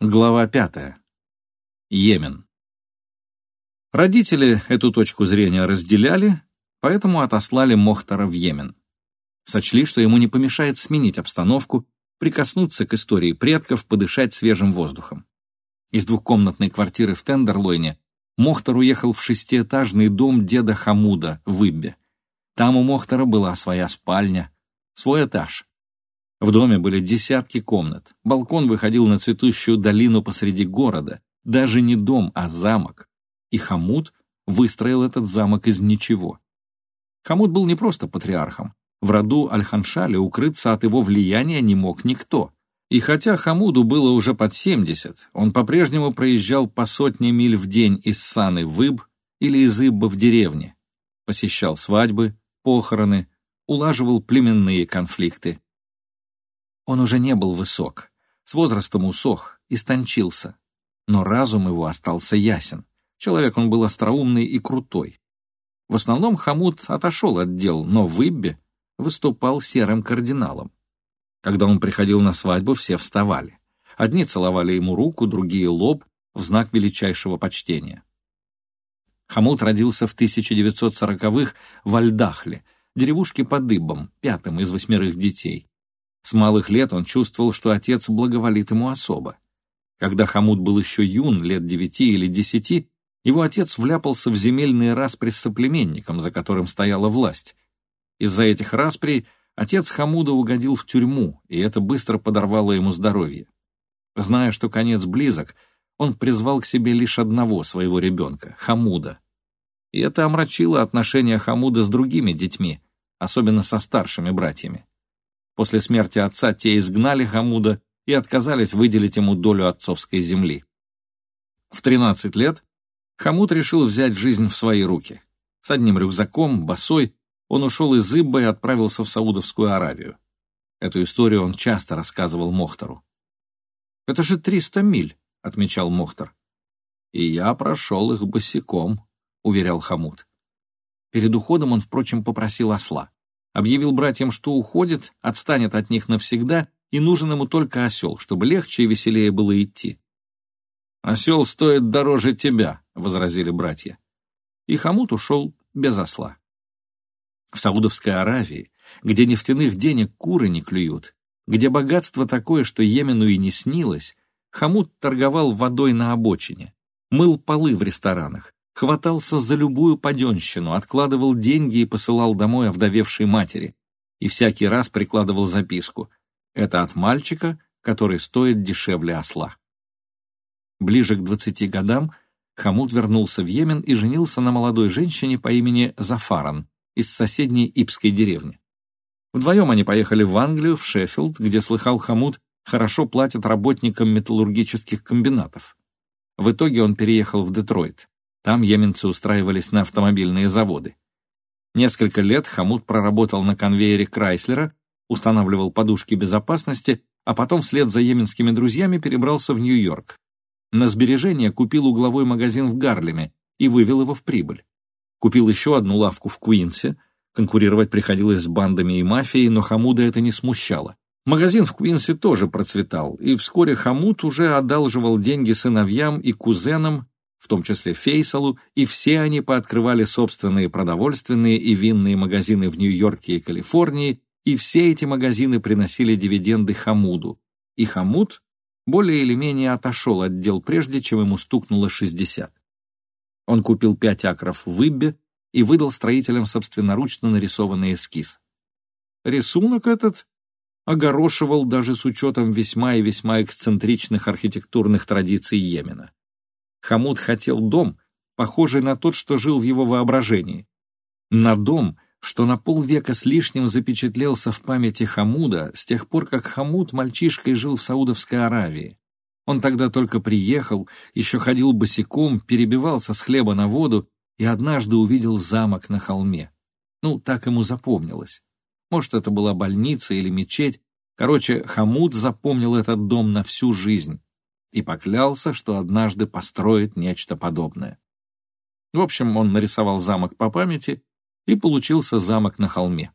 Глава пятая. Йемен. Родители эту точку зрения разделяли, поэтому отослали Мохтара в Йемен. Сочли, что ему не помешает сменить обстановку, прикоснуться к истории предков, подышать свежим воздухом. Из двухкомнатной квартиры в Тендерлойне Мохтар уехал в шестиэтажный дом деда Хамуда в Иббе. Там у Мохтара была своя спальня, свой этаж. В доме были десятки комнат. Балкон выходил на цветущую долину посреди города. Даже не дом, а замок. И Хамут выстроил этот замок из ничего. Хамут был не просто патриархом. В роду Аль-Ханшали укрыться от его влияния не мог никто. И хотя Хамуду было уже под 70, он по-прежнему проезжал по сотне миль в день из Саны в Иб или из Ибба в деревне, посещал свадьбы, похороны, улаживал племенные конфликты. Он уже не был высок, с возрастом усох, истончился. Но разум его остался ясен. Человек он был остроумный и крутой. В основном Хамут отошел от дел, но в Иббе выступал серым кардиналом. Когда он приходил на свадьбу, все вставали. Одни целовали ему руку, другие — лоб, в знак величайшего почтения. Хамут родился в 1940-х в Альдахле, деревушке под Иббом, пятым из восьмерых детей. С малых лет он чувствовал, что отец благоволит ему особо. Когда Хамут был еще юн, лет девяти или десяти, его отец вляпался в земельные распри с соплеменником, за которым стояла власть. Из-за этих расприй отец Хамуда угодил в тюрьму, и это быстро подорвало ему здоровье. Зная, что конец близок, он призвал к себе лишь одного своего ребенка, Хамуда. И это омрачило отношения Хамуда с другими детьми, особенно со старшими братьями. После смерти отца те изгнали Хамуда и отказались выделить ему долю отцовской земли. В 13 лет Хамуд решил взять жизнь в свои руки. С одним рюкзаком, босой, он ушел из Ибба и отправился в Саудовскую Аравию. Эту историю он часто рассказывал Мохтару. «Это же 300 миль», — отмечал Мохтар. «И я прошел их босиком», — уверял Хамуд. Перед уходом он, впрочем, попросил осла объявил братьям, что уходит, отстанет от них навсегда, и нужен ему только осел, чтобы легче и веселее было идти. «Осел стоит дороже тебя», — возразили братья. И Хамут ушел без осла. В Саудовской Аравии, где нефтяных денег куры не клюют, где богатство такое, что Йемену и не снилось, Хамут торговал водой на обочине, мыл полы в ресторанах, хватался за любую паденщину, откладывал деньги и посылал домой овдовевшей матери. И всякий раз прикладывал записку. Это от мальчика, который стоит дешевле осла. Ближе к двадцати годам Хамут вернулся в Йемен и женился на молодой женщине по имени Зафаран из соседней Ипской деревни. Вдвоем они поехали в Англию, в Шеффилд, где, слыхал Хамут, хорошо платят работникам металлургических комбинатов. В итоге он переехал в Детройт. Там йеменцы устраивались на автомобильные заводы. Несколько лет Хамут проработал на конвейере Крайслера, устанавливал подушки безопасности, а потом вслед за йеменскими друзьями перебрался в Нью-Йорк. На сбережение купил угловой магазин в Гарлеме и вывел его в прибыль. Купил еще одну лавку в Куинсе, конкурировать приходилось с бандами и мафией, но Хамуда это не смущало. Магазин в Куинсе тоже процветал, и вскоре Хамут уже одалживал деньги сыновьям и кузенам в том числе Фейсалу, и все они пооткрывали собственные продовольственные и винные магазины в Нью-Йорке и Калифорнии, и все эти магазины приносили дивиденды Хамуду. И Хамуд более или менее отошел от дел прежде, чем ему стукнуло 60. Он купил пять акров в Иббе и выдал строителям собственноручно нарисованный эскиз. Рисунок этот огорошивал даже с учетом весьма и весьма эксцентричных архитектурных традиций Йемена. Хамуд хотел дом, похожий на тот, что жил в его воображении. На дом, что на полвека с лишним запечатлелся в памяти Хамуда с тех пор, как Хамуд мальчишкой жил в Саудовской Аравии. Он тогда только приехал, еще ходил босиком, перебивался с хлеба на воду и однажды увидел замок на холме. Ну, так ему запомнилось. Может, это была больница или мечеть. Короче, Хамуд запомнил этот дом на всю жизнь и поклялся, что однажды построит нечто подобное. В общем, он нарисовал замок по памяти, и получился замок на холме.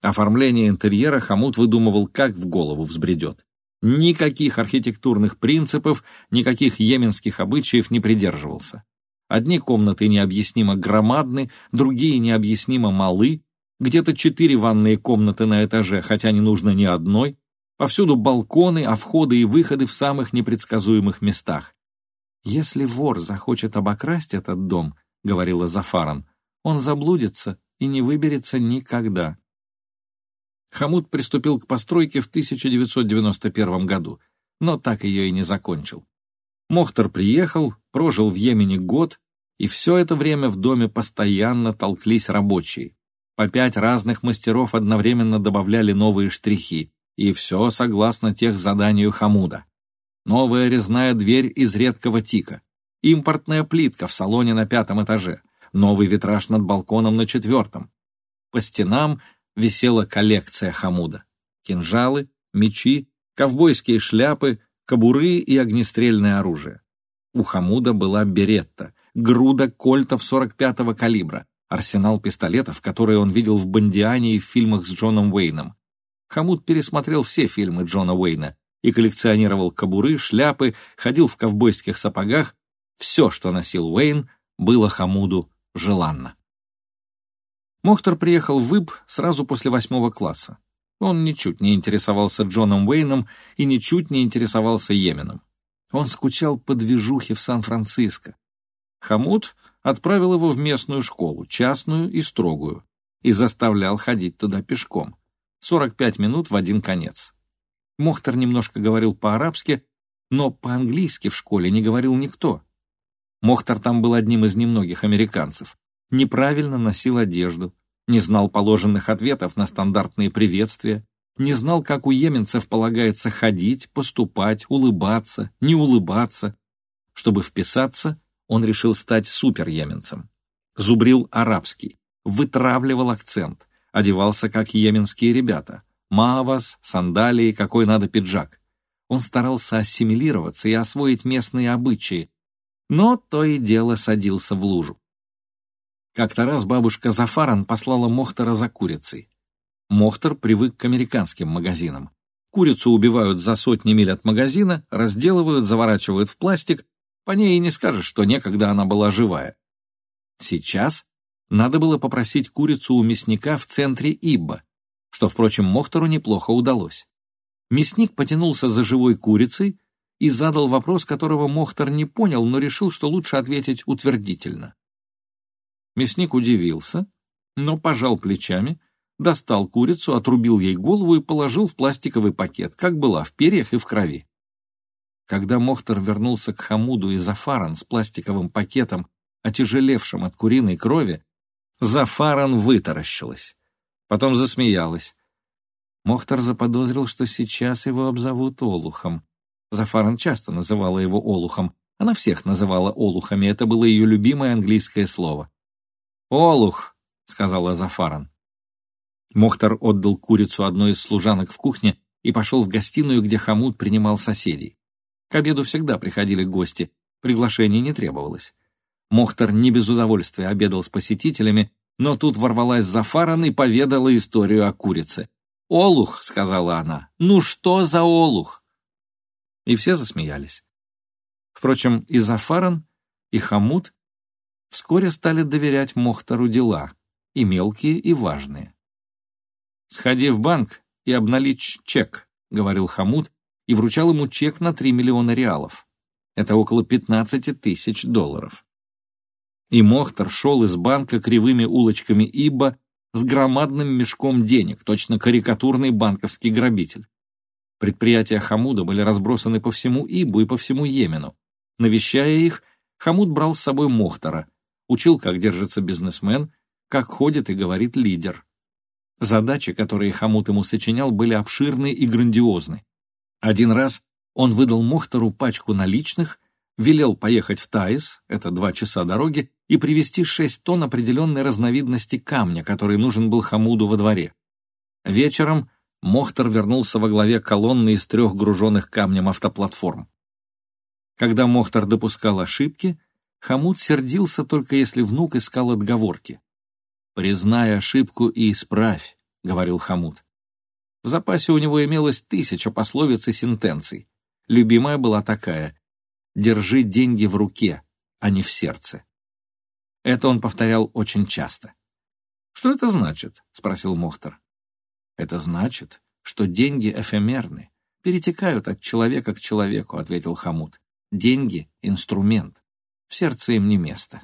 Оформление интерьера Хамут выдумывал, как в голову взбредет. Никаких архитектурных принципов, никаких йеменских обычаев не придерживался. Одни комнаты необъяснимо громадны, другие необъяснимо малы, где-то четыре ванные комнаты на этаже, хотя не нужно ни одной, повсюду балконы, а входы и выходы в самых непредсказуемых местах. «Если вор захочет обокрасть этот дом», — говорила Зафаран, — «он заблудится и не выберется никогда». Хамут приступил к постройке в 1991 году, но так ее и не закончил. Мохтар приехал, прожил в Йемене год, и все это время в доме постоянно толклись рабочие. По пять разных мастеров одновременно добавляли новые штрихи, и все согласно тех заданию Хамуда. Новая резная дверь из редкого тика, импортная плитка в салоне на пятом этаже, новый витраж над балконом на четвертом. По стенам висела коллекция Хамуда. Кинжалы, мечи, ковбойские шляпы, кобуры и огнестрельное оружие. У Хамуда была беретта, груда кольтов 45-го калибра, арсенал пистолетов, которые он видел в Бондиане и в фильмах с Джоном Уэйном. Хамуд пересмотрел все фильмы Джона Уэйна и коллекционировал кобуры, шляпы, ходил в ковбойских сапогах. Все, что носил Уэйн, было Хамуду желанно. Мохтар приехал в Иб сразу после восьмого класса. Он ничуть не интересовался Джоном Уэйном и ничуть не интересовался Йеменом. Он скучал по движухе в Сан-Франциско. Хамут отправил его в местную школу, частную и строгую, и заставлял ходить туда пешком. 45 минут в один конец. Мохтар немножко говорил по-арабски, но по-английски в школе не говорил никто. Мохтар там был одним из немногих американцев неправильно носил одежду, не знал положенных ответов на стандартные приветствия, не знал, как у йеменцев полагается ходить, поступать, улыбаться, не улыбаться. Чтобы вписаться, он решил стать супер-йеменцем. Зубрил арабский, вытравливал акцент, одевался как йеменские ребята. Мавас, сандалии, какой надо пиджак. Он старался ассимилироваться и освоить местные обычаи, но то и дело садился в лужу. Как-то раз бабушка Зафаран послала Мохтара за курицей. Мохтар привык к американским магазинам. Курицу убивают за сотни миль от магазина, разделывают, заворачивают в пластик. По ней и не скажешь, что некогда она была живая. Сейчас надо было попросить курицу у мясника в центре Ибба, что, впрочем, Мохтору неплохо удалось. Мясник потянулся за живой курицей и задал вопрос, которого Мохтар не понял, но решил, что лучше ответить утвердительно. Мясник удивился, но пожал плечами, достал курицу, отрубил ей голову и положил в пластиковый пакет, как была, в перьях и в крови. Когда Мохтар вернулся к Хамуду и Зафаран с пластиковым пакетом, отяжелевшим от куриной крови, Зафаран вытаращилась. Потом засмеялась. Мохтар заподозрил, что сейчас его обзовут Олухом. Зафаран часто называла его Олухом. Она всех называла Олухами, это было ее любимое английское слово. «Олух», — сказала Зафаран. Мохтар отдал курицу одной из служанок в кухне и пошел в гостиную, где Хамуд принимал соседей. К обеду всегда приходили гости, приглашений не требовалось. Мохтар не без удовольствия обедал с посетителями, но тут ворвалась Зафаран и поведала историю о курице. «Олух», — сказала она, — «ну что за олух?» И все засмеялись. Впрочем, и Зафаран, и Хамуд вскоре стали доверять Мохтару дела, и мелкие, и важные. «Сходи в банк и обналичь чек», — говорил Хамут, и вручал ему чек на 3 миллиона реалов. Это около 15 тысяч долларов. И Мохтар шел из банка кривыми улочками Иба с громадным мешком денег, точно карикатурный банковский грабитель. Предприятия Хамуда были разбросаны по всему Ибу и по всему Йемену. Навещая их, Хамуд брал с собой Мохтара, учил, как держится бизнесмен, как ходит и говорит лидер. Задачи, которые Хамут ему сочинял, были обширны и грандиозны. Один раз он выдал Мохтору пачку наличных, велел поехать в Таис, это два часа дороги, и привезти шесть тонн определенной разновидности камня, который нужен был Хамуду во дворе. Вечером Мохтар вернулся во главе колонны из трех груженных камнем автоплатформ. Когда Мохтар допускал ошибки, Хамут сердился только если внук искал отговорки. «Признай ошибку и исправь», — говорил Хамут. В запасе у него имелось тысяча пословиц и сентенций. Любимая была такая «Держи деньги в руке, а не в сердце». Это он повторял очень часто. «Что это значит?» — спросил Мохтар. «Это значит, что деньги эфемерны, перетекают от человека к человеку», — ответил Хамут. «Деньги — инструмент. В сердце им не место».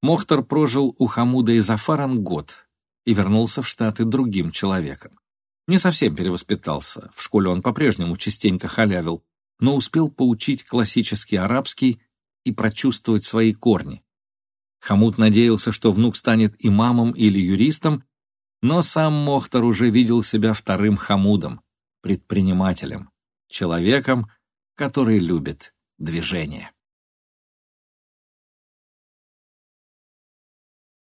Мохтар прожил у Хамуда и Зафаран год и вернулся в Штаты другим человеком. Не совсем перевоспитался, в школе он по-прежнему частенько халявил, но успел поучить классический арабский и прочувствовать свои корни. Хамут надеялся, что внук станет имамом или юристом, но сам Мохтар уже видел себя вторым Хамудом, предпринимателем, человеком, который любит движение.